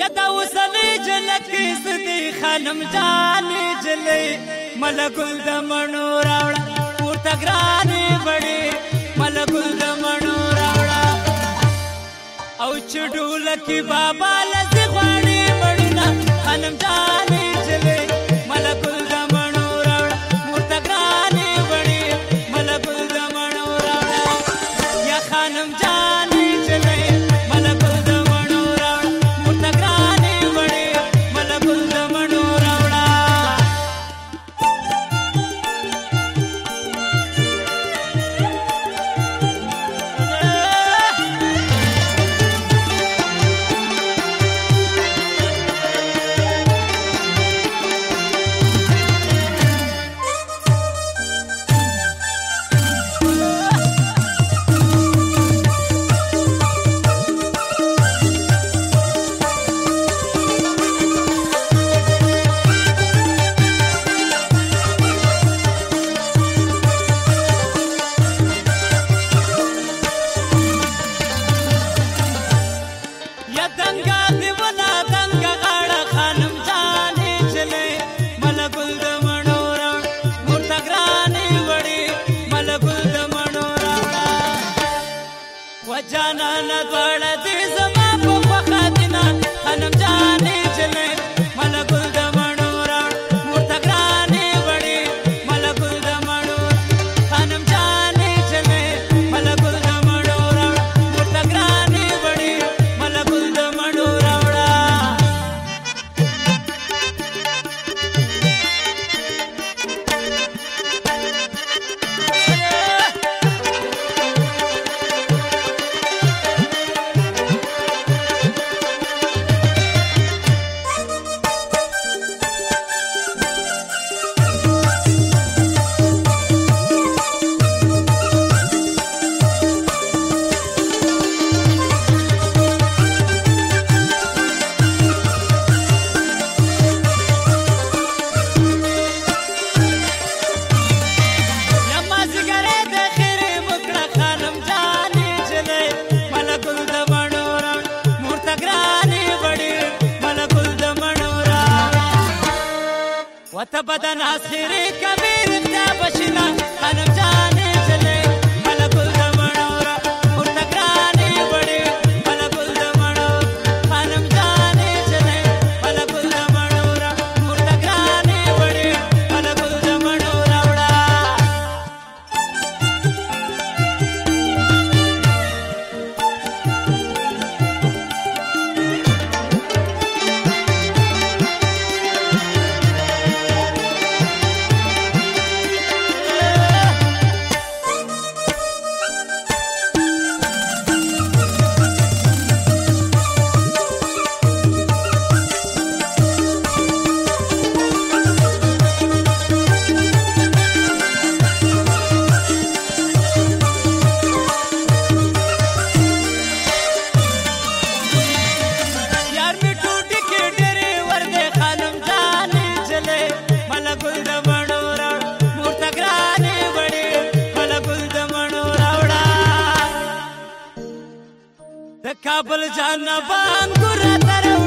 یدا وسلی جلکی سدی خانم جانی جلی ملګل د مڼو راوړه پورته ګرانی وړي ملګل د مڼو راوړه او چډول کی بابا لز وتبدا ناصري كبير انت بشنا انا مجاني کابل جان بان ګور تر